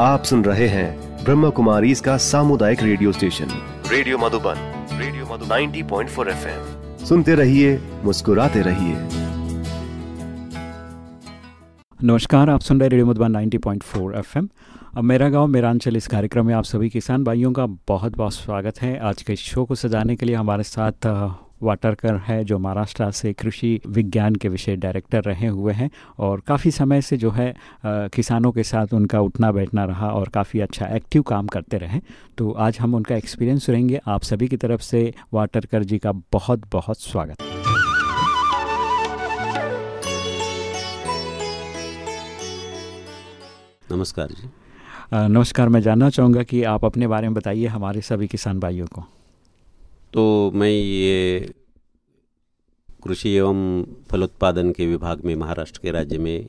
आप सुन रहे हैं ब्रह्म कुमारी इसका सामुदायिक radio station. Radio Madhuban radio Madhuban. 90.4 FM. सुनते रहिए मुस्कुराते रहिए। नमस्कार आप सुन रहे रेडियो मधुबन 90.4 एफएम। अब मेरा गाँव मेरा अंचल इस कार्यक्रम में आप सभी किसान भाइयों का बहुत बहुत स्वागत है आज के शो को सजाने के लिए हमारे साथ वाटरकर है जो महाराष्ट्र से कृषि विज्ञान के विषय डायरेक्टर रहे हुए हैं और काफ़ी समय से जो है किसानों के साथ उनका उठना बैठना रहा और काफ़ी अच्छा एक्टिव काम करते रहे। तो आज हम उनका एक्सपीरियंस सुनेंगे। आप सभी की तरफ़ से वाटरकर जी का बहुत बहुत स्वागत। नमस्कार जी। नमस्कार मैं जानना चाहूँगा कि आप अपने बारे में बताइए हमारे सभी किसान भाइयों को। तो मैं ये कृषि एवं फलोत्पादन के विभाग में महाराष्ट्र के राज्य में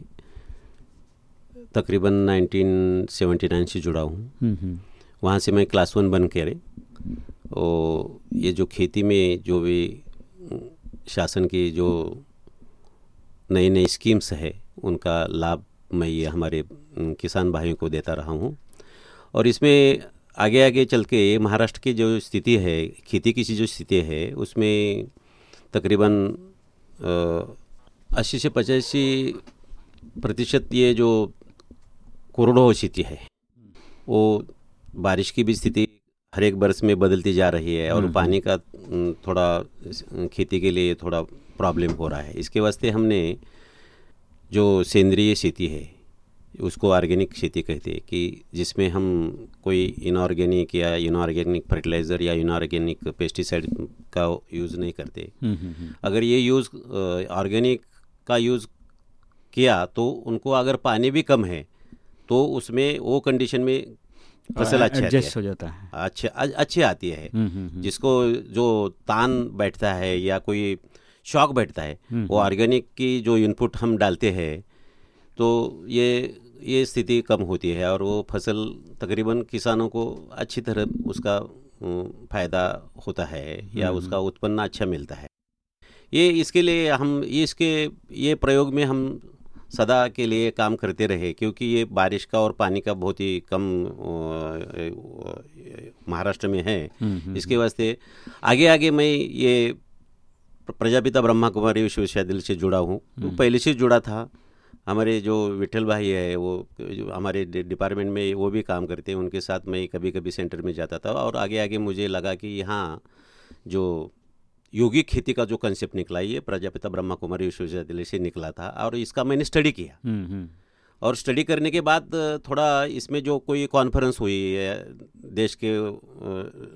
तकरीबन 1979 से जुड़ा हूँ। हम्म, हम्म। वहाँ से मैं क्लास वन बन के और ये जो खेती में जो भी शासन की जो नई नई स्कीम्स है उनका लाभ मैं ये हमारे किसान भाइयों को देता रहा हूँ। और इसमें आगे आगे चल के महाराष्ट्र की जो स्थिति है खेती की जो स्थिति है उसमें तकरीबन अस्सी से पचासी प्रतिशत ये जो कोरडो स्थिति है वो बारिश की भी स्थिति हर एक बरस में बदलती जा रही है और हम्म, पानी का थोड़ा खेती के लिए थोड़ा प्रॉब्लम हो रहा है। इसके वास्ते हमने जो सेंद्रीय खेती है उसको ऑर्गेनिक खेती कहते हैं कि जिसमें हम कोई इनऑर्गेनिक या इनऑर्गेनिक फर्टिलाइज़र या इनऑर्गेनिक पेस्टिसाइड का यूज़ नहीं करते। हम्म, हम्म, हम्म। अगर ये यूज़ ऑर्गेनिक का यूज़ किया तो उनको अगर पानी भी कम है तो उसमें वो कंडीशन में फ़सल अच्छा एडजस्ट हो। जाता है। अच्छे अच्छी आती है। जिसको जो तान बैठता है या कोई शौक बैठता है वो ऑर्गेनिक की जो इनपुट हम डालते हैं तो ये ये स्थिति कम होती है और वो फ़सल तकरीबन किसानों को अच्छी तरह उसका फ़ायदा होता है या हम्म, उसका हम्म। उत्पन्न अच्छा मिलता है। ये इसके लिए हम इसके ये प्रयोग में हम सदा के लिए काम करते रहे क्योंकि ये बारिश का और पानी का बहुत ही कम महाराष्ट्र में है। हम्म, इसके वास्ते आगे आगे मैं ये प्रजापिता ब्रह्मा कुमारी विश्वविद्यालय से जुड़ा हूँ। तो पहले से जुड़ा था। हमारे जो विठल भाई है वो जो हमारे डिपार्टमेंट में वो भी काम करते हैं उनके साथ मैं कभी कभी सेंटर में जाता था और आगे आगे मुझे लगा कि यहाँ जो योगिक खेती का जो कंसेप्ट निकला ये प्रजापिता ब्रह्मा कुमारी विश्वविद्यालय से निकला था और इसका मैंने स्टडी किया हम्म, हम्म। और स्टडी करने के बाद थोड़ा इसमें जो कोई कॉन्फ्रेंस हुई है देश के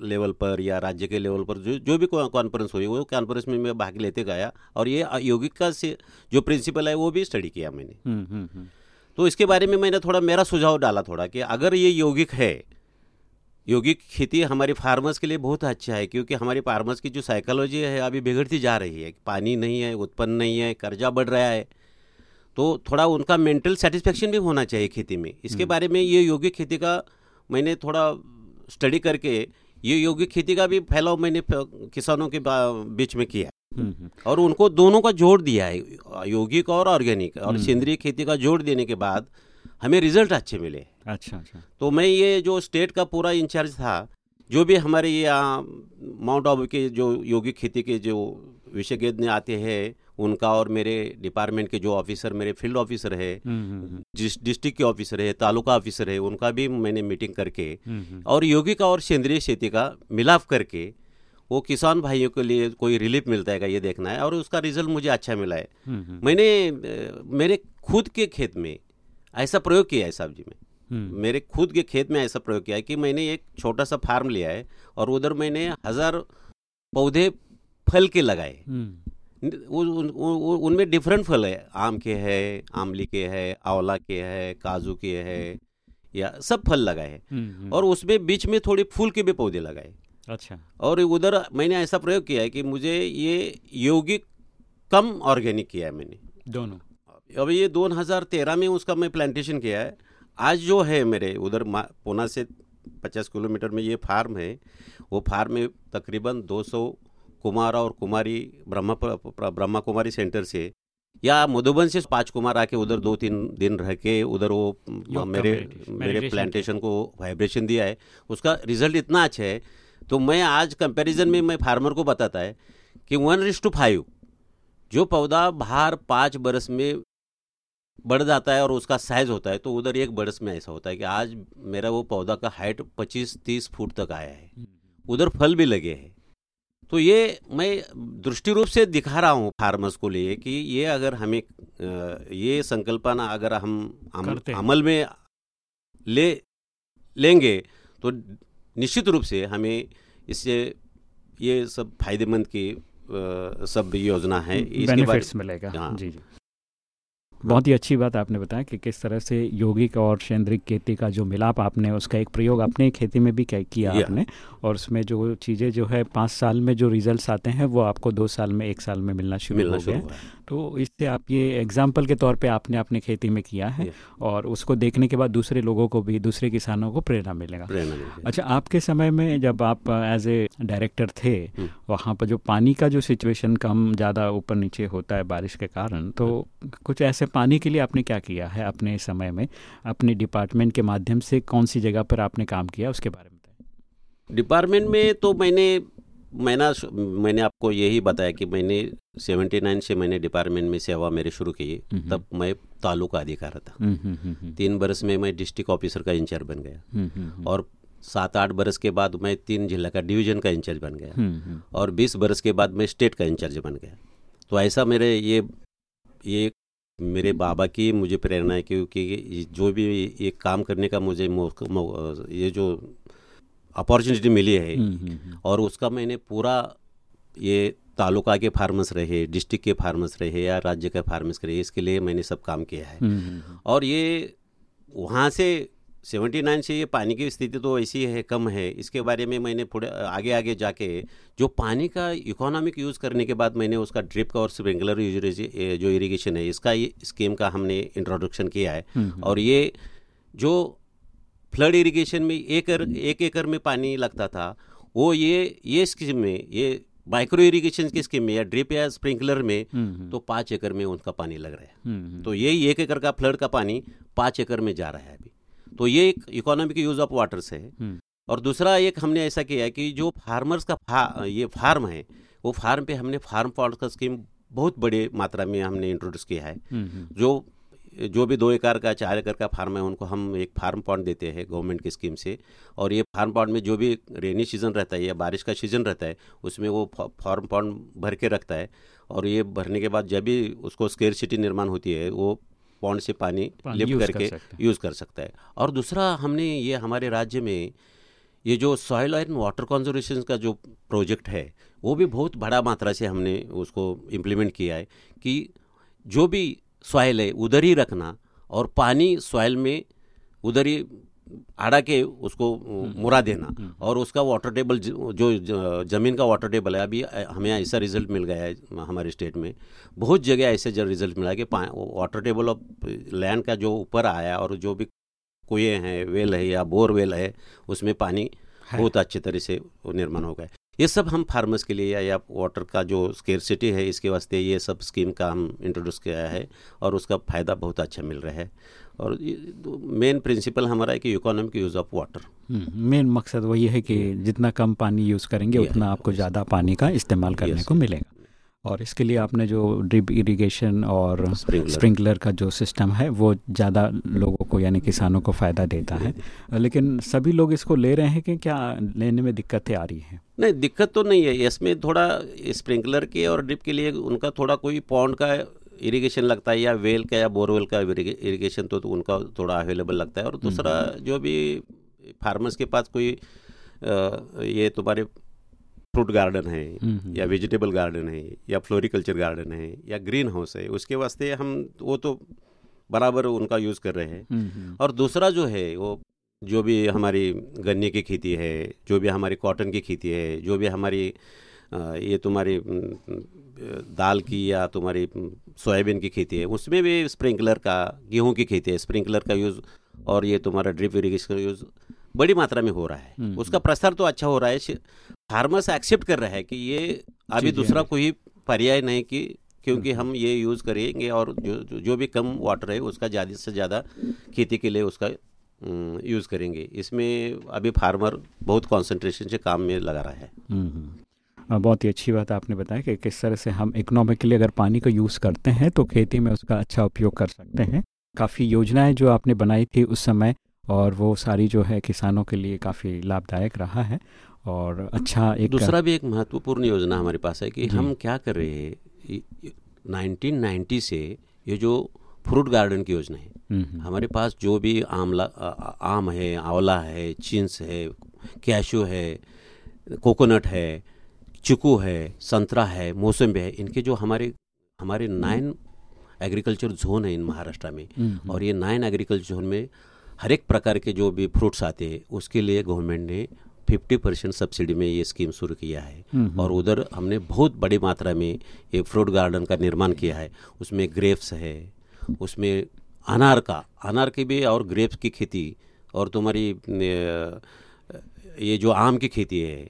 लेवल पर या राज्य के लेवल पर जो जो भी कॉन्फ्रेंस हुई वो कॉन्फ्रेंस में मैं भाग लेते गया और ये यौगिक का से जो प्रिंसिपल है वो भी स्टडी किया मैंने हम्म, हम्म, हम्म। तो इसके बारे में मैंने थोड़ा मेरा सुझाव डाला थोड़ा कि अगर ये यौगिक है यौगिक खेती हमारे फार्मर्स के लिए बहुत अच्छा है क्योंकि हमारे फार्मर्स की जो साइकोलॉजी है अभी बिगड़ती जा रही है पानी नहीं है उत्पन्न नहीं है कर्जा बढ़ रहा है तो थोड़ा उनका मेंटल सेटिस्फेक्शन भी होना चाहिए खेती में। इसके हम्म। बारे में ये योगिक खेती का मैंने थोड़ा स्टडी करके ये योगिक खेती का भी फैलाव मैंने किसानों के बीच में किया। हम्म, हम्म। और उनको दोनों का जोड़ दिया है यौगिक और ऑर्गेनिक और सेंद्रीय खेती का जोड़ देने के बाद हमें रिज़ल्ट अच्छे मिले। अच्छा अच्छा। तो मैं ये जो स्टेट का पूरा इंचार्ज था जो भी हमारे यहाँ माउंट आबू के जो योगिक खेती के जो विशेषज्ञ आते हैं उनका और मेरे डिपार्टमेंट के जो ऑफिसर मेरे फ़ील्ड ऑफिसर है हम्म, हम्म, हम्म। जिस डिस्ट्रिक्ट के ऑफिसर है तालुका ऑफिसर है उनका भी मैंने मीटिंग करके और योगी का और सेंद्रीय खेती का मिलाप करके वो किसान भाइयों के लिए कोई रिलीफ मिलता है का ये देखना है और उसका रिज़ल्ट मुझे अच्छा मिला है। मैंने मेरे खुद के खेत में ऐसा प्रयोग किया है साहब जी में। मेरे खुद के खेत में ऐसा प्रयोग किया है कि मैंने एक छोटा सा फार्म लिया है और उधर मैंने हज़ार पौधे फल के लगाए। उनमें डिफरेंट फल है। आम के है आमली के है आंवला के है काजू के है या सब फल लगाए हैं। हम्म, हम्म। और उसमें बीच में थोड़े फूल के भी पौधे लगाए। अच्छा। और उधर मैंने ऐसा प्रयोग किया है कि मुझे ये यौगिक कम ऑर्गेनिक किया है मैंने। दोनों। अब ये 2013 में उसका मैं प्लांटेशन किया है। आज जो है मेरे उधर पुना से 50 किलोमीटर में ये फार्म है। वो फार्म में तकरीबन 200 कुमार और कुमारी ब्रह्मा ब्रह्मा कुमारी सेंटर से या मधुबन से पाँच कुमार आके उधर दो तीन दिन रह के उधर वो मेरे मेरे प्लांटेशन को वाइब्रेशन दिया है। उसका रिज़ल्ट इतना अच्छा है तो मैं आज कंपैरिजन में मैं फार्मर को बताता है कि वन रिश टू फाइव जो पौधा बाहर पाँच बरस में बढ़ जाता है और उसका साइज़ होता है तो उधर एक बरस में ऐसा होता है कि आज मेरा वो पौधा का हाइट पच्चीस तीस फुट तक आया है। हम्म। उधर फल भी लगे हैं। तो ये मैं दृष्टि रूप से दिखा रहा हूँ फार्मर्स को लिए कि ये अगर हमें ये संकल्पना अगर हम अमल में ले लेंगे तो निश्चित रूप से हमें इससे ये सब फ़ायदेमंद की सब योजना है। इसके मिलेगा। हाँ। जी जी। बहुत ही अच्छी बात आपने बताया कि किस तरह से यौगिक और सेंद्रिक खेती का जो मिलाप आपने उसका एक प्रयोग अपने खेती में भी किया आपने। और उसमें जो चीज़ें जो है पाँच साल में जो रिज़ल्ट आते हैं वो आपको दो साल में एक साल में मिलना शुरू हो गया तो इससे आप ये एग्ज़ाम्पल के तौर पे आपने अपने खेती में किया है और उसको देखने के बाद दूसरे लोगों को भी दूसरे किसानों को प्रेरणा मिलेगा। अच्छा आपके समय में जब आप एज ए डायरेक्टर थे हम्म। वहाँ पर जो पानी का जो सिचुएशन कम ज़्यादा ऊपर नीचे होता है बारिश के कारण तो कुछ ऐसे पानी के लिए आपने क्या किया है अपने समय में? अपने डिपार्टमेंट के माध्यम से कौन सी जगह पर आपने काम किया उसके बारे में डिपार्टमेंट में तो मैंने मैंने मैंने आपको यही बताया कि मैंने 79 से मैंने डिपार्टमेंट में सेवा मेरे शुरू की तब मैं तालुका अधिकारी था। तीन बरस में मैं डिस्ट्रिक्ट ऑफिसर का इंचार्ज बन गया। और सात आठ बरस के बाद मैं तीन जिला का डिवीज़न का इंचार्ज बन गया। और बीस बरस के बाद मैं स्टेट का इंचार्ज बन गया। तो ऐसा मेरे ये ये मेरे बाबा की मुझे प्रेरणा है क्योंकि जो भी ये काम करने का मुझे मौ, मौ, ये जो अपॉर्चुनिटी मिली है। हम्म, हम्म, हम्म। और उसका मैंने पूरा ये तालुका के फार्मर्स रहे डिस्ट्रिक्ट के फार्मर्स रहे या राज्य के फार्मर्स रहे इसके लिए मैंने सब काम किया है। और ये वहाँ से सेवेंटी नाइन से ये पानी की स्थिति तो ऐसी है कम है। इसके बारे में मैंने थोड़े आगे आगे जाके जो पानी का इकोनॉमिक यूज़ करने के बाद मैंने उसका ड्रिप का और स्प्रिंकलर जो इरिगेशन है इसका ये स्कीम का हमने इंट्रोडक्शन किया है। और ये जो फ्लड इरिगेशन में एक एक एकड़ में पानी लगता था। वो ये ये स्कीम में ये माइक्रो इरिगेशन की स्कीम में या ड्रिप या स्प्रिंकलर में हम्म, हम्म। तो पाँच एकड़ में उनका पानी लग रहा है। हम्म, तो यही एक एकड़ का फ्लड का पानी पाँच एकड़ में जा रहा है अभी। तो ये एक इकोनॉमिक यूज़ ऑफ़ वाटर्स है। और दूसरा एक हमने ऐसा किया है कि जो फार्मर्स का फा, ये फार्म है वो फार्म पे हमने फार्म पॉट का स्कीम बहुत बड़े मात्रा में हमने इंट्रोड्यूस किया है। जो जो भी दो एकड़ का चार एकड़ का फार्म है उनको हम एक फार्म पॉन्ड देते हैं गवर्नमेंट की स्कीम से। और ये फार्म पॉन्ड में जो भी रेनी सीज़न रहता है या बारिश का सीज़न रहता है उसमें वो फार्म पॉन्ड भर के रखता है। और ये भरने के बाद जब भी उसको स्केयर सिटी निर्माण होती है वो पॉन्ड से पानी, लिफ्ट करके कर यूज़ कर सकता है। और दूसरा हमने ये हमारे राज्य में ये जो सॉयल एंड वाटर कंजर्वेशन का जो प्रोजेक्ट है वो भी बहुत बड़ा मात्रा से हमने उसको इम्प्लीमेंट किया है कि जो भी सॉइल है उधर ही रखना और पानी सॉयल में उधर ही आड़ा के उसको हम्म। मुरा देना हम्म। और उसका वाटर टेबल जो ज़मीन का वाटर टेबल है अभी हमें ऐसा रिज़ल्ट मिल गया है हमारे स्टेट में बहुत जगह ऐसे रिज़ल्ट मिला कि वाटर टेबल ऑफ़ लैंड का जो ऊपर आया और जो भी कुएँ हैं वेल है या बोर वेल है उसमें पानी बहुत अच्छे तरह से निर्माण हो गया ये सब हम फार्मर्स के लिए या वाटर का जो स्केरसिटी है इसके वास्ते ये सब स्कीम का हम इंट्रोड्यूस किया है और उसका फ़ायदा बहुत अच्छा मिल रहा है। और मेन प्रिंसिपल हमारा है कि economic use of water main मकसद वही है कि जितना कम पानी यूज़ करेंगे उतना आपको ज़्यादा पानी का इस्तेमाल करने को मिलेगा। और इसके लिए आपने जो ड्रिप इरिगेशन और स्प्रिंकलर का जो सिस्टम है वो ज़्यादा लोगों को यानी किसानों को फ़ायदा देता है। लेकिन सभी लोग इसको ले रहे हैं कि क्या लेने में दिक्कतें आ रही हैं? नहीं दिक्कत तो नहीं है। इसमें थोड़ा स्प्रिंकलर के और ड्रिप के लिए उनका थोड़ा कोई पॉन्ड का इरिगेशन लगता है या वेल का या बोरवेल का इरिगेशन तो, तो उनका थोड़ा अवेलेबल लगता है। और दूसरा हम्म। जो भी फार्मर्स के पास कोई ये तुम्हारे फ्रूट गार्डन है हम्म, हम्म। या वेजिटेबल गार्डन है या फ्लोरिकल्चर गार्डन है या ग्रीन हाउस है उसके वास्ते हम वो तो बराबर उनका यूज़ कर रहे हैं। हम्म, और दूसरा जो है वो जो भी हमारी गन्ने की खेती है जो भी हमारी कॉटन की खेती है जो भी हमारी ये तुम्हारी दाल की या तुम्हारी सोयाबीन की खेती है उसमें भी स्प्रिंकलर का गेहूँ की खेती है स्प्रिंकलर का यूज़ और ये तुम्हारा ड्रिप इरीगेशन का यूज़ बड़ी मात्रा में हो रहा है। उसका प्रसार तो अच्छा हो रहा है फार्मर्स एक्सेप्ट कर रहा है कि ये अभी दूसरा कोई पर्याय नहीं कि क्योंकि हम ये यूज़ करेंगे और जो जो भी कम वाटर है उसका ज़्यादा से ज़्यादा खेती के लिए उसका यूज़ करेंगे। इसमें अभी फार्मर बहुत कंसंट्रेशन से काम में लगा रहा है। हम्म, हम्म। बहुत ही अच्छी बात आपने बताया कि किस तरह से हम इकोनॉमिकली अगर पानी का यूज़ करते हैं तो खेती में उसका अच्छा उपयोग कर सकते हैं। काफ़ी योजनाएँ जो आपने बनाई थी उस समय और वो सारी जो है किसानों के लिए काफ़ी लाभदायक रहा है। और अच्छा एक दूसरा भी एक महत्वपूर्ण योजना हमारे पास है कि हम क्या कर रहे हैं 1990 से ये जो फ्रूट गार्डन की योजना है हम्म, हम्म। हमारे पास जो भी आमला आम है आंवला है चिंस है कैशू है कोकोनट है चिकू है संतरा है मौसम्बी है इनके जो हमारे हमारे नाइन एग्रीकल्चर जोन है इन महाराष्ट्र में हम्म, और ये नाइन एग्रीकल्चर जोन में हर एक प्रकार के जो भी फ्रूट्स आते हैं उसके लिए गवर्नमेंट ने 50 परसेंट सब्सिडी में ये स्कीम शुरू किया है। और उधर हमने बहुत बड़ी मात्रा में ये फ्रूट गार्डन का निर्माण किया है। उसमें ग्रेप्स है उसमें अनार का अनार की भी और ग्रेप्स की खेती और तुम्हारी ये जो आम की खेती है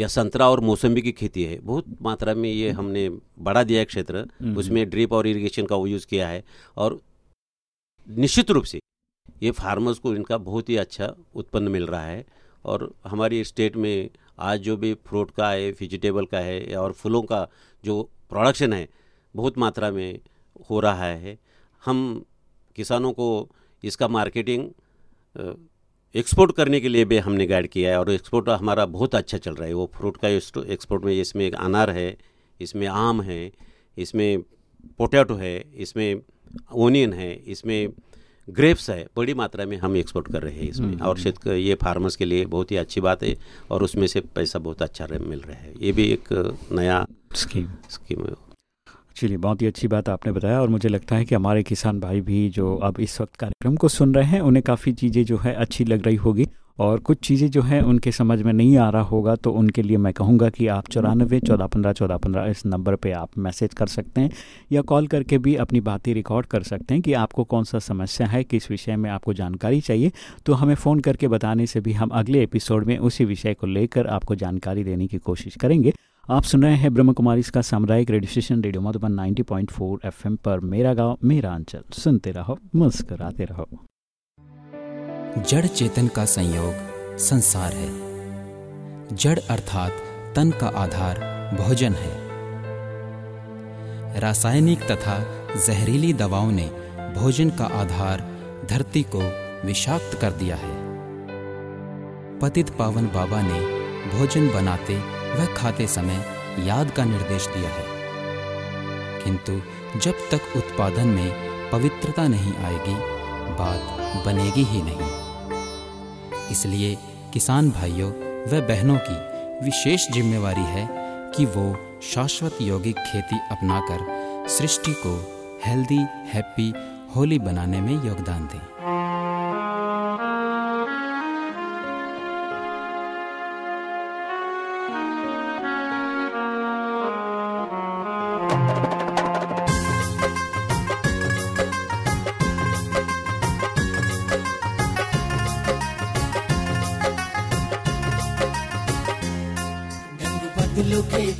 या संतरा और मौसमी की खेती है बहुत मात्रा में ये हमने बढ़ा दिया है क्षेत्र। हम्म, उसमें ड्रिप और इरिगेशन का यूज़ किया है और निश्चित रूप से ये फार्मर्स को इनका बहुत ही अच्छा उत्पन्न मिल रहा है। और हमारी स्टेट में आज जो भी फ्रूट का है वेजिटेबल का है और फूलों का जो प्रोडक्शन है, बहुत मात्रा में हो रहा है। हम किसानों को इसका मार्केटिंग एक्सपोर्ट करने के लिए भी हमने गाइड किया है और एक्सपोर्ट हमारा बहुत अच्छा चल रहा है। वो फ्रूट का एक्सपोर्ट में इसमें एक अनार है, इसमें आम है, इसमें पोटैटो है, इसमें ओनियन है, इसमें ग्रेप्स है बड़ी मात्रा में हम एक्सपोर्ट कर रहे हैं इसमें। हम्म, और क्षेत्र शेत ये फार्मर्स के लिए बहुत ही अच्छी बात है और उसमें से पैसा बहुत अच्छा मिल रहा है। ये भी एक नया स्कीम स्कीम है। चलिए बहुत ही अच्छी बात आपने बताया और मुझे लगता है कि हमारे किसान भाई भी जो अब इस वक्त कार्यक्रम को सुन रहे हैं उन्हें काफ़ी चीज़ें जो है अच्छी लग रही होगी। और कुछ चीज़ें जो है उनके समझ में नहीं आ रहा होगा तो उनके लिए मैं कहूँगा कि आप चौरानबे, चौदह पंद्रह चौदह पंद्रह इस नंबर पे आप मैसेज कर सकते हैं या कॉल करके भी अपनी बातें रिकॉर्ड कर सकते हैं कि आपको कौन सा समस्या है, किस विषय में आपको जानकारी चाहिए। तो हमें फ़ोन करके बताने से भी हम अगले एपिसोड में उसी विषय को लेकर आपको जानकारी देने की कोशिश करेंगे। आप सुन रहे हैं ब्रह्म कुमारी इसका सामुदायिक radio station, radio Madhuban 90.4 FM पर मेरा गाँव, मेरा अंचल। सुनते रहो, मुस्कराते रहो। जड़ चेतन का संयोग संसार है। जड़ अर्थात तन का आधार भोजन है। रासायनिक तथा जहरीली दवाओं ने भोजन का आधार धरती को विषाक्त कर दिया है। पतित पावन बाबा ने भोजन बनाते व खाते समय याद का निर्देश दिया है। किंतु जब तक उत्पादन में पवित्रता नहीं आएगी, बात बनेगी ही नहीं। इसलिए किसान भाइयों व बहनों की विशेष जिम्मेवारी है कि वो शाश्वत यौगिक खेती अपनाकर सृष्टि को हेल्दी हैप्पी होली बनाने में योगदान दें।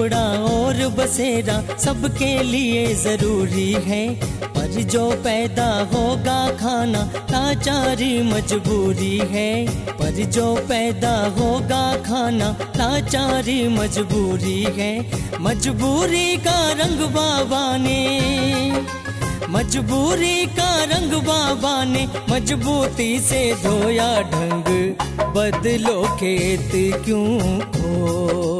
कपड़ा और बसेरा सबके लिए ज़रूरी है। पर जो पैदा होगा खाना, लाचारी मजबूरी है। पर जो पैदा होगा खाना, लाचारी मजबूरी है। मजबूरी का रंग बाबा ने, मजबूरी का रंग बाबा ने मजबूती से धोया ढंग। बदलो खेत क्यों खोया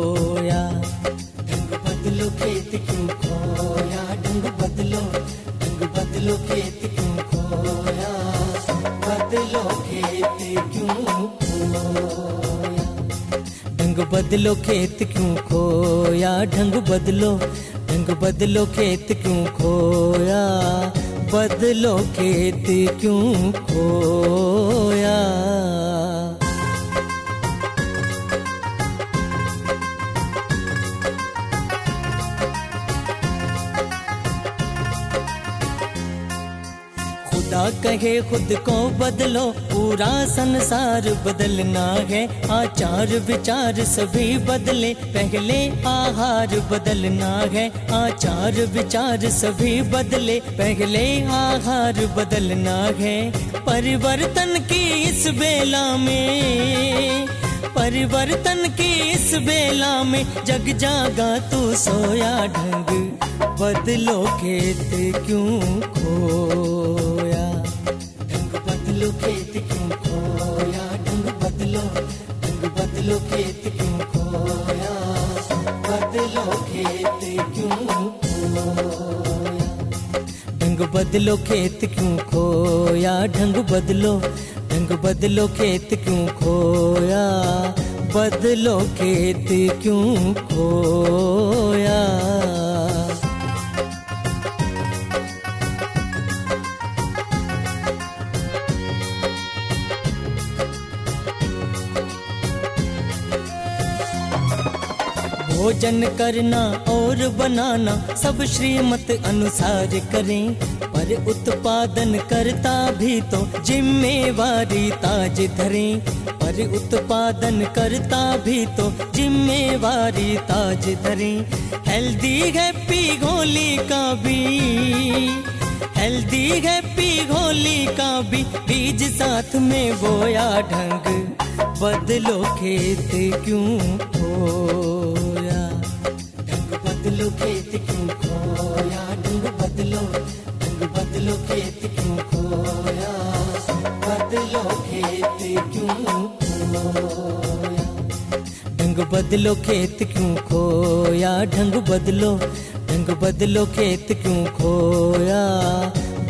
बदलो खेत क्यों खोया बदलो खेत क्यों खोया? बदलो खेत क्यों खोया? ढंग बदलो ढंग बदलो खेत क्यों खोया? बदलो खेत क्यों खोया? कहे, खुद को बदलो। पूरा संसार बदलना है। आचार विचार सभी बदले। पहले आहार बदलना है। आचार विचार सभी बदले। पहले आहार बदलना है। परिवर्तन की इस बेला में, परिवर्तन की इस बेला में जग जागा तू सोया ढंग। बदलो खेत क्यों खोया बदलो खेत क्यों खोया? बदलो खेत क्यों ढंग बदलो खेत क्यों खोया? ढंग बदलो ढंग बदलो खेत क्यों खोया? बदलो खेत क्यों खोया? भोजन करना और बनाना, सब श्रीमत अनुसार करें। पर उत्पादन करता भी तो जिम्मेवारी ताज धरें। पर उत्पादन करता भी तो जिम्मेवारी ताज धरें। हेल्दी, हैप्पी होली का भी, हेल्दी, हैप्पी होली का भी, बीज साथ में बोया ढंग। बदलो खेत क्यों बदलो खेत क्यों खोया ढंग बदलो ढंग बदलो खेत क्यों खोया? बदलो खेत क्यों खोया ढंग बदलो खेत क्यों खोया? ढंग बदलो ढंग बदलो खेत क्यों खोया?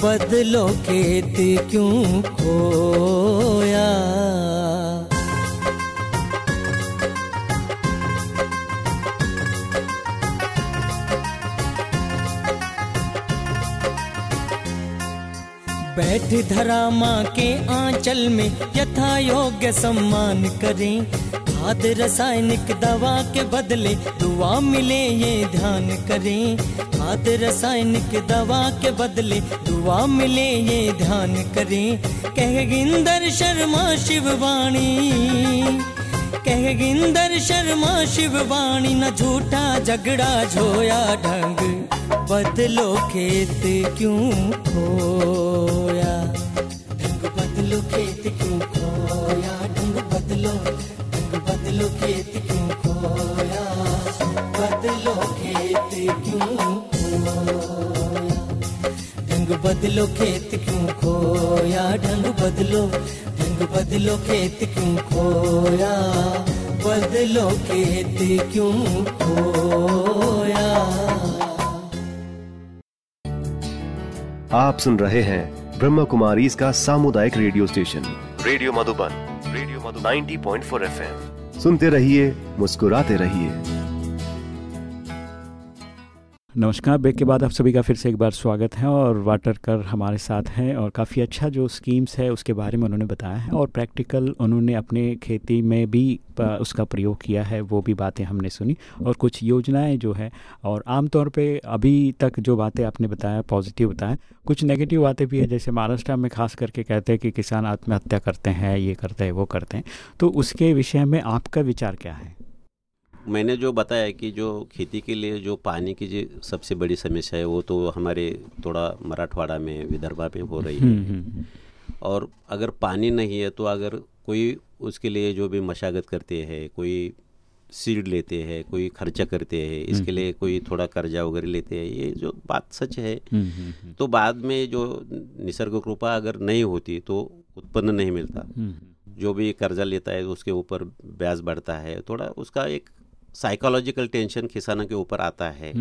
बदलो खेत क्यों खोया? बैठ धरा माँ के आंचल में यथा योग्य सम्मान करें। खाद रासायनिक दवा के बदले दुआ मिले, ये ध्यान करें। खाद रासायनिक दवा के बदले दुआ मिले, ये ध्यान करें। कह गिंदर शर्मा शिववाणी, कह गिंदर शर्मा शिववाणी, न झूठा झगड़ा झोया ढंग। बदलो खेत क्यों खोया बदलो खेत क्यों खोया? ढंग बदलो ढंग बदलो खेत क्यों खोया? बदलो खेत क्यों खोया? आप सुन रहे हैं ब्रह्म कुमारी इसका सामुदायिक radio station. Radio Madhuban, radio Madhu 90.4 FM. सुनते रहिए, मुस्कुराते रहिए। नमस्कार, ब्रेक के बाद आप सभी का फिर से एक बार स्वागत है और वाटर कर हमारे साथ हैं और काफ़ी अच्छा जो स्कीम्स है उसके बारे में उन्होंने बताया है और प्रैक्टिकल उन्होंने अपने खेती में भी उसका प्रयोग किया है, वो भी बातें हमने सुनी और कुछ योजनाएँ जो है और आमतौर पे अभी तक जो बातें आपने बताया पॉजिटिव बताया, कुछ नेगेटिव बातें भी है। जैसे महाराष्ट्र में खास करके कहते हैं कि किसान आत्महत्या करते हैं, ये करते हैं, वो करते हैं। तो उसके विषय में आपका विचार क्या है? मैंने जो बताया कि जो खेती के लिए जो पानी की जो सबसे बड़ी समस्या है वो तो हमारे थोड़ा मराठवाड़ा में विदर्भा में हो रही है। और अगर पानी नहीं है तो अगर कोई उसके लिए जो भी मशागत करते हैं कोई सीड लेते हैं कोई खर्चा करते हैं इसके लिए कोई थोड़ा कर्जा वगैरह लेते हैं ये जो बात सच है। तो बाद में जो निसर्ग कृपा अगर नहीं होती तो उत्पन्न नहीं मिलता। जो भी कर्जा लेता है उसके ऊपर ब्याज बढ़ता है। थोड़ा उसका एक साइकोलॉजिकल टेंशन किसानों के ऊपर आता है।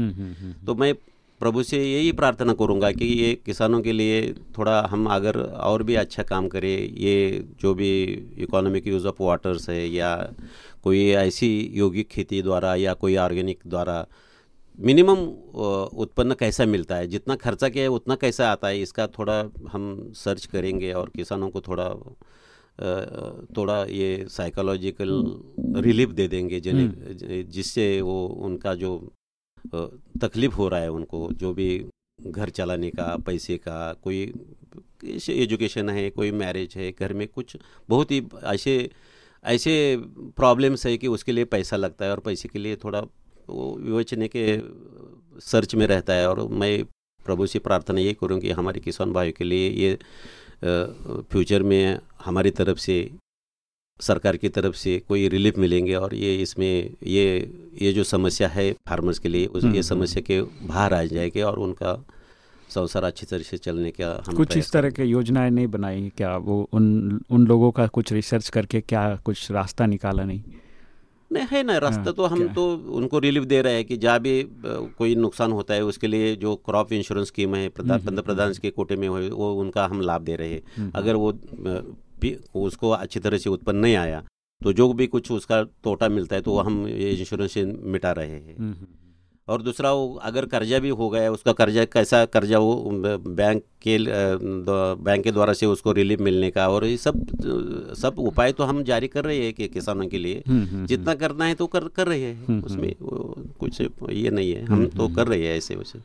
तो मैं प्रभु से यही प्रार्थना करूँगा कि ये किसानों के लिए थोड़ा हम अगर और भी अच्छा काम करें ये जो भी इकोनॉमिक यूज़ ऑफ़ वाटर्स है या कोई ऐसी यौगिक खेती द्वारा या कोई ऑर्गेनिक द्वारा मिनिमम उत्पन्न कैसा मिलता है जितना खर्चा किया है उतना कैसा आता है इसका थोड़ा हम सर्च करेंगे और किसानों को थोड़ा थोड़ा ये साइकोलॉजिकल रिलीफ दे देंगे हम्म। जिससे वो उनका जो तकलीफ़ हो रहा है उनको जो भी घर चलाने का पैसे का कोई एजुकेशन है कोई मैरिज है घर में कुछ बहुत ही ऐसे ऐसे प्रॉब्लम्स है कि उसके लिए पैसा लगता है और पैसे के लिए थोड़ा वो विवेचने के सर्च में रहता है और मैं प्रभु से प्रार्थना ये करूँ कि हमारे किसान भाइयों के लिए ये फ्यूचर में हमारी तरफ़ से सरकार की तरफ़ से कोई रिलीफ मिलेंगे और ये इसमें ये ये जो समस्या है फार्मर्स के लिए उस ये हम्म, समस्या के बाहर आ जाएगी और उनका संसार अच्छी तरह से चलने का हम कुछ इस तरह के योजनाएँ नहीं बनाई क्या? वो उन उन लोगों का कुछ रिसर्च करके क्या कुछ रास्ता निकाला नहीं? नहीं है ना रास्ता हाँ, तो हम तो उनको रिलीफ दे रहे हैं कि जहाँ भी कोई नुकसान होता है उसके लिए जो क्रॉप इंश्योरेंस स्कीम है प्रधान हम्म, हम्म, प्रधान के कोटे में हुए वो उनका हम लाभ दे रहे हैं। अगर वो उसको अच्छी तरह से उत्पन्न नहीं आया तो जो भी कुछ उसका तोटा मिलता है तो वो हम ये इंश्योरेंस मिटा रहे हैं। हम्म, हम्म, हम्म। और दूसरा वो अगर कर्जा भी हो गया उसका कर्जा कैसा कर्जा वो बैंक के बैंक के द्वारा से उसको रिलीफ मिलने का और ये सब सब उपाय तो हम जारी कर रहे हैं कि किसानों के लिए। जितना करना है तो कर कर रहे हैं उसमें कुछ ये नहीं है। हम तो कर रहे हैं ऐसे वैसे।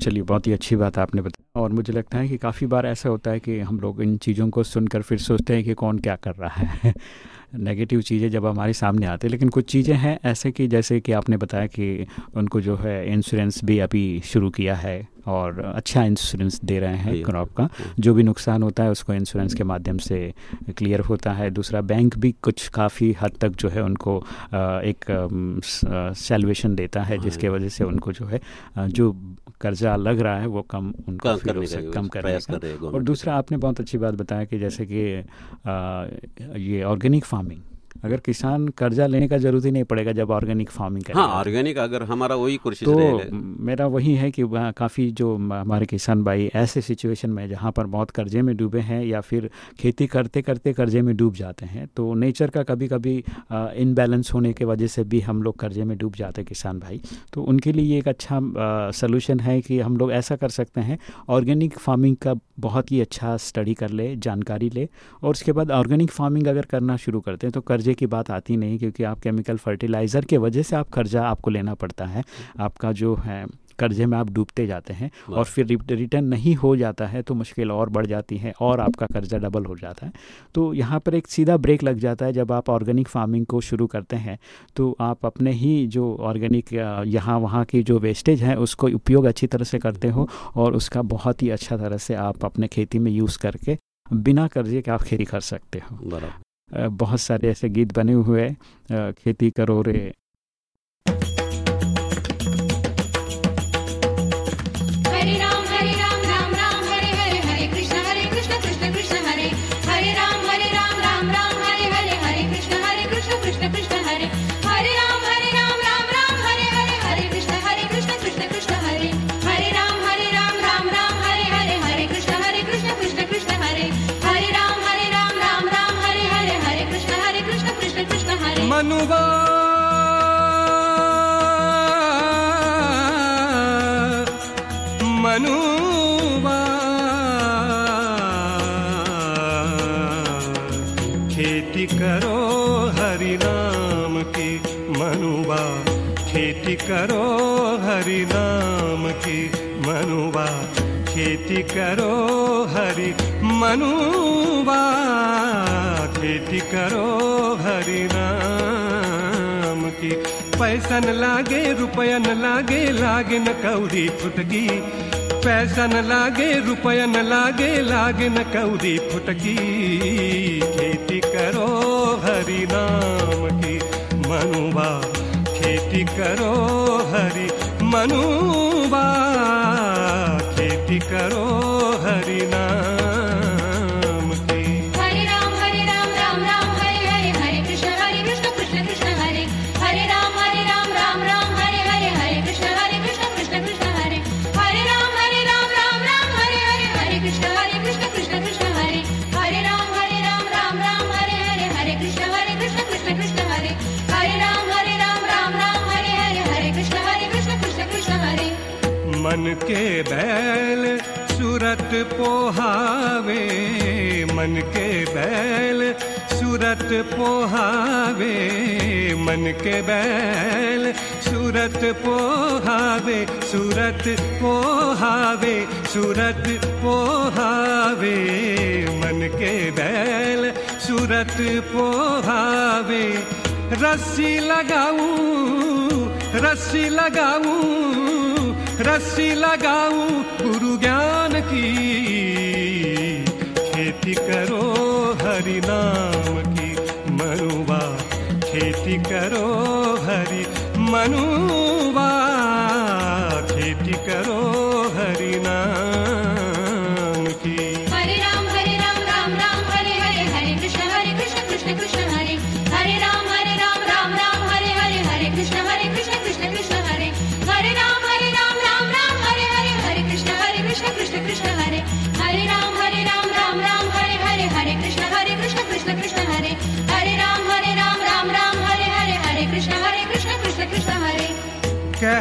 चलिए बहुत ही अच्छी बात है आपने बताया और मुझे लगता है कि काफ़ी बार ऐसा होता है कि हम लोग इन चीज़ों को सुनकर फिर सोचते हैं कि कौन क्या कर रहा है। नेगेटिव चीज़ें जब हमारे सामने आते हैं, लेकिन कुछ चीज़ें हैं ऐसे कि जैसे कि आपने बताया कि उनको जो है इंश्योरेंस भी अभी शुरू किया है। और अच्छा इंश्योरेंस दे रहे हैं क्रॉप का। जो भी नुकसान होता है उसको इंश्योरेंस के माध्यम से क्लियर होता है। दूसरा बैंक भी कुछ काफ़ी हद तक जो है उनको एक सेल्वेशन देता है जिसके वजह से उनको जो है जो कर्जा लग रहा है वो कम उनको कम, करने का और दूसरा आपने बहुत अच्छी बात बताया कि जैसे कि ये ऑर्गेनिक फ़ार्मिंग अगर किसान कर्जा लेने का ज़रूरत ही नहीं पड़ेगा जब ऑर्गेनिक फ़ार्मिंग हाँ ऑर्गेनिक अगर हमारा वही कोशिश तो मेरा वही है कि काफ़ी जो हमारे किसान भाई ऐसे सिचुएशन में जहाँ पर बहुत कर्जे में डूबे हैं या फिर खेती करते करते कर्जे में डूब जाते हैं तो नेचर का कभी कभी इनबैलेंस होने की वजह से भी हम लोग कर्जे में डूब जाते हैं किसान भाई। तो उनके लिए एक अच्छा सोल्यूशन है कि हम लोग ऐसा कर सकते हैं ऑर्गेनिक फ़ार्मिंग का बहुत ही अच्छा स्टडी कर ले जानकारी ले और उसके बाद ऑर्गेनिक फ़ार्मिंग अगर करना शुरू करते हैं तो कर्जे की बात आती नहीं क्योंकि आप केमिकल फर्टिलाइज़र के वजह से आप कर्जा आपको लेना पड़ता है। आपका जो है कर्जे में आप डूबते जाते हैं और फिर रिटर्न नहीं हो जाता है तो मुश्किल और बढ़ जाती है और आपका कर्जा डबल हो जाता है। तो यहाँ पर एक सीधा ब्रेक लग जाता है जब आप ऑर्गेनिक फ़ार्मिंग को शुरू करते हैं तो आप अपने ही जो ऑर्गेनिक यहाँ वहाँ की जो वेस्टेज है उसको उपयोग अच्छी तरह से करते हो और उसका बहुत ही अच्छा तरह से आप अपने खेती में यूज़ करके बिना कर्जे के आप खेती कर सकते हो। बहुत सारे ऐसे गीत बने हुए हैं। खेती करो रे खेती करो हरि नाम की खेती करो हरि नाम की मनुवा। खेती करो हरि मनुवा। खेती करो हरि नाम की। पैसा न लागे, रुपया न लागे लागे न कौड़ी फुटकी। पैसा न लागे, रुपया न लागे लागे न कौड़ी फुटकी। खेती करो हरि नाम की, मनुबा। खेती करो हरि मनुबा। खेती करो पोहावे, मन के बैल, सूरत पोहावे सूरत पोहावे सूरत पोहावे, मन के बैल, सूरत पोहावे। रस्सी लगाऊँ रस्सी लगाऊँ रस्सी लगाऊँ गुरु ज्ञान की। खेती करो हरि नाम। की मनुबा गरो हरि मनु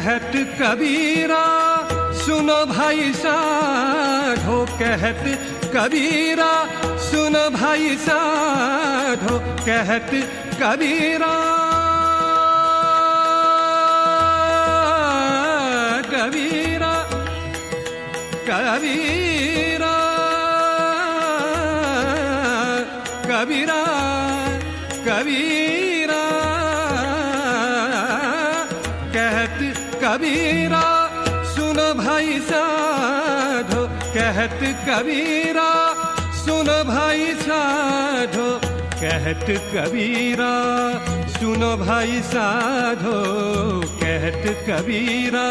कहत कबीरा, सुनो भाई साधो कहत कबीरा, सुनो भाई साधो कहत कबीरा कबीरा कबीरा कबीरा कबीरा। कबीरा, सुनो भाई साधो, कहत कबीरा, सुनो भाई साधो, कहत कबीरा, सुनो भाई साधो, कहत कबीरा,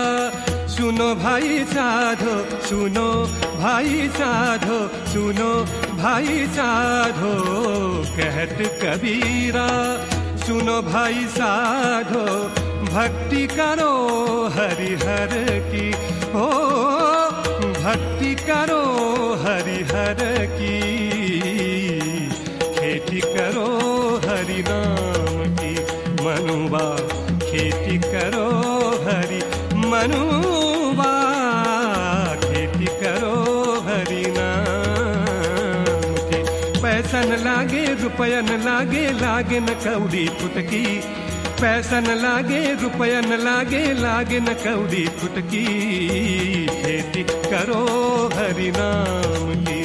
सुनो भाई साधो, सुनो भाई साधो, सुनो भाई साधो, कहत कबीरा, सुनो भाई साधो भक्ति करो हरिहर की। हो भक्ति करो हरिहर की। खेती करो हरि नाम की। मनुबा खेती करो हरि मनुबा खेती करो हरि नाम की। पैसन लागे, रुपयन लागे लागे न कौड़ी फुटकी पैसन लागे, रुपयन लागे लागे न कौड़ी फुटकी। खेती करो हरि नाम की,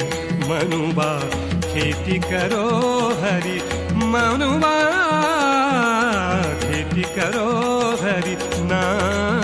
मनुबा। खेती करो हरि, मनुबा। खेती करो हरि नाम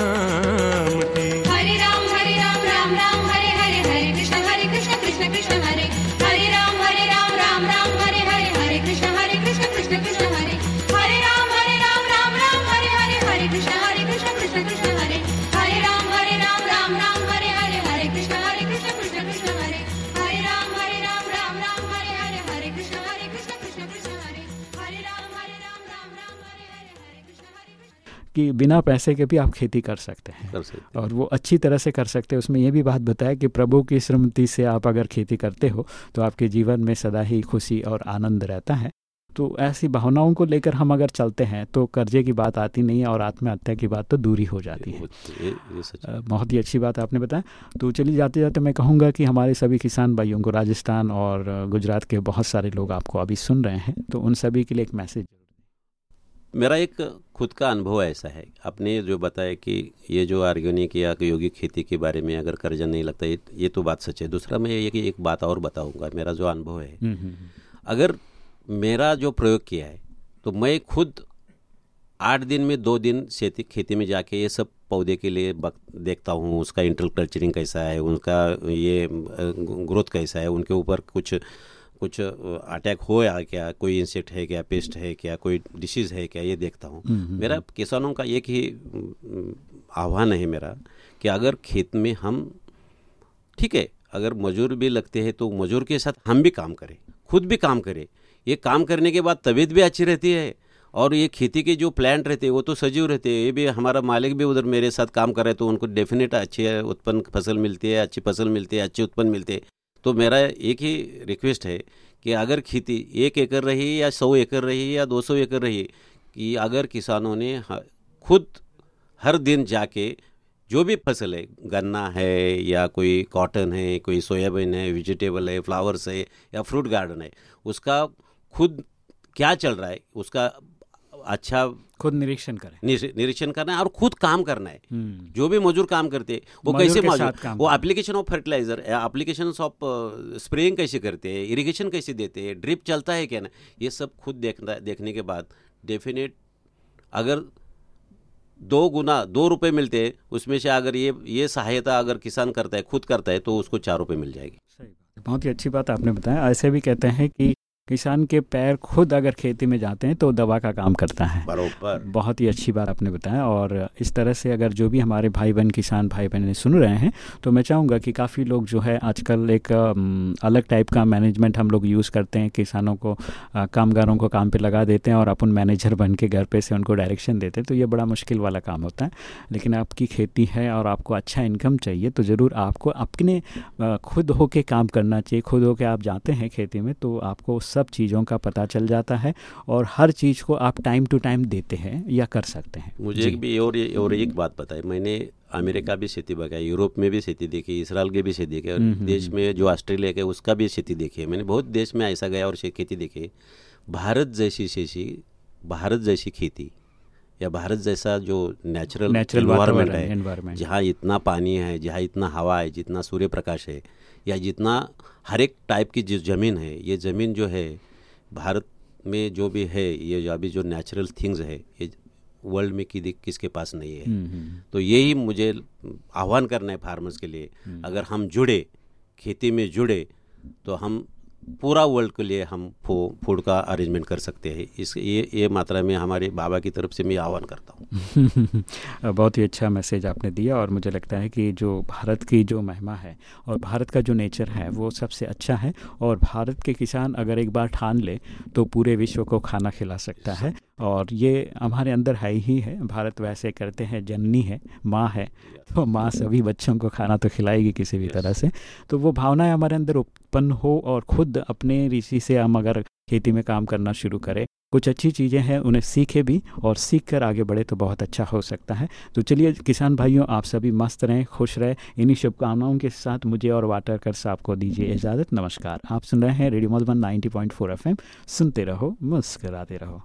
कि बिना पैसे के भी आप खेती कर सकते हैं। कर सकते और वो अच्छी तरह से कर सकते हैं। उसमें ये भी बात बताया कि प्रभु की श्रमति से आप अगर खेती करते हो तो आपके जीवन में सदा ही खुशी और आनंद रहता है। तो ऐसी भावनाओं को लेकर हम अगर चलते हैं तो कर्जे की बात आती नहीं है और आत्महत्या की बात तो दूरी हो जाती है। बहुत ही अच्छी बात आपने बताया। तो चलिए जाते जाते मैं कहूँगा कि हमारे सभी किसान भाइयों को राजस्थान और गुजरात के बहुत सारे लोग आपको अभी सुन रहे हैं तो उन सभी के लिए एक मैसेज मेरा एक खुद का अनुभव ऐसा है। आपने जो बताया कि ये जो ऑर्गेनिक या योगिक खेती के बारे में अगर कर्जा नहीं लगता ये, ये तो बात सच है। दूसरा मैं ये कि एक बात और बताऊँगा मेरा जो अनुभव है। अगर मेरा जो प्रयोग किया है तो मैं खुद आठ दिन में दो दिन खेती खेती में जाके ये सब पौधे के लिए देखता हूँ उसका इंटर कल्चरिंग कैसा है उनका ये ग्रोथ कैसा है उनके ऊपर कुछ कुछ अटैक हो या क्या? कोई इंसेक्ट है क्या? पेस्ट है क्या? कोई डिसीज है क्या? ये देखता हूँ। मेरा किसानों का एक ही आह्वान है मेरा कि अगर खेत में हम ठीक है अगर मजूर भी लगते हैं तो मजूर के साथ हम भी काम करें खुद भी काम करें। ये काम करने के बाद तबीयत भी अच्छी रहती है और ये खेती के जो प्लांट रहते हैं वो तो सजीव रहते हैं। ये भी हमारा मालिक भी उधर मेरे साथ काम कर रहे तो उनको डेफिनेट अच्छी उत्पन्न फ़सल मिलती है अच्छी फ़सल मिलती है अच्छे उत्पन्न मिलते हैं। तो मेरा एक ही रिक्वेस्ट है कि अगर खेती एक एकड़ रही या सौ एकड़ रही या दो सौ एकड़ रही, कि अगर किसानों ने खुद हर दिन जाके जो भी फ़सल है, गन्ना है या कोई कॉटन है, कोई सोयाबीन है वेजिटेबल है फ्लावर्स है या फ्रूट गार्डन है, उसका खुद क्या चल रहा है, उसका अच्छा खुद निरीक्षण करें। निरीक्षण करना है और खुद काम करना है। हम्म। जो भी मजदूर काम करते हैं वो कैसे मजदूर? वो application of fertilizer application of spraying कैसे करते हैं इरिगेशन कैसे देते हैं ड्रिप चलता है क्या ना? ये सब खुद देखना देखने के बाद डेफिनेट अगर दो गुना दो रुपए मिलते हैं उसमें से अगर ये ये सहायता अगर किसान करता है खुद करता है तो उसको चार रुपए मिल जाएगी। सही बात। बहुत ही अच्छी बात आपने बताया। ऐसे भी कहते हैं कि किसान के पैर खुद अगर खेती में जाते हैं तो दवा का काम करता है। बरोबर। बहुत ही अच्छी बात आपने बताया और इस तरह से अगर जो भी हमारे भाई बहन किसान भाई बहन सुन रहे हैं तो मैं चाहूँगा कि काफ़ी लोग जो है आजकल एक अलग टाइप का मैनेजमेंट हम लोग यूज़ करते हैं किसानों को कामगारों को काम पर लगा देते हैं और अपन मैनेजर बन के घर पर से उनको डायरेक्शन देते हैं तो ये बड़ा मुश्किल वाला काम होता है। लेकिन आपकी खेती है और आपको अच्छा इनकम चाहिए तो ज़रूर आपको अपने खुद होके काम करना चाहिए खुद होके आप जाते हैं खेती में तो आपको सब चीज़ों का पता चल जाता है और हर चीज़ को आप टाइम टू टाइम देते हैं या कर सकते हैं। मुझे एक भी और और एक बात बताई। मैंने अमेरिका भी खेती बगाई यूरोप में भी खेती देखी इसराइल के भी खेती देखी और हम्म, देश में जो ऑस्ट्रेलिया के उसका भी खेती देखी है। मैंने बहुत देश में ऐसा गया और खेती देखी। भारत जैसी शेषी भारत जैसी खेती या भारत जैसा जो नेचुरल नेचुरल वातावरण है जहाँ इतना पानी है जहाँ इतना हवा है जितना सूर्य प्रकाश है या जितना हर एक टाइप की जो ज़मीन है ये ज़मीन जो है भारत में जो भी है ये जो अभी जो नेचुरल थिंग्स है ये वर्ल्ड में कि किसके पास नहीं है। हम्म, हम्म, तो यही मुझे आह्वान करना है फार्मर्स के लिए। अगर हम जुड़े खेती में जुड़े तो हम पूरा वर्ल्ड के लिए हम फ़ूड का अरेंजमेंट कर सकते हैं। इस, ये ये मात्रा में हमारे बाबा की तरफ़ से मैं आह्वान करता हूँ। बहुत ही अच्छा मैसेज आपने दिया और मुझे लगता है कि जो भारत की जो महिमा है और भारत का जो नेचर है, वो सबसे अच्छा है और भारत के किसान अगर एक बार ठान ले तो पूरे विश्व को खाना खिला सकता है। और ये हमारे अंदर है ही है। भारत वैसे करते हैं जननी है माँ है। तो माँ सभी बच्चों को खाना तो खिलाएगी किसी भी तरह से। तो वो भावनाएँ हमारे अंदर उत्पन्न हो और खुद अपने ऋषि से हम अगर खेती में काम करना शुरू करें कुछ अच्छी चीज़ें हैं उन्हें सीखे भी और सीख कर आगे बढ़े तो बहुत अच्छा हो सकता है। तो चलिए किसान भाइयों आप सभी मस्त रहें खुश रहें। इन्हीं शुभकामनाओं के साथ मुझे और वाटरकर साहब को दीजिए इजाज़त। नमस्कार। आप सुन रहे हैं रेडियो मधुबन 90.4 एफएम। सुनते रहो मुस्कराते रहो।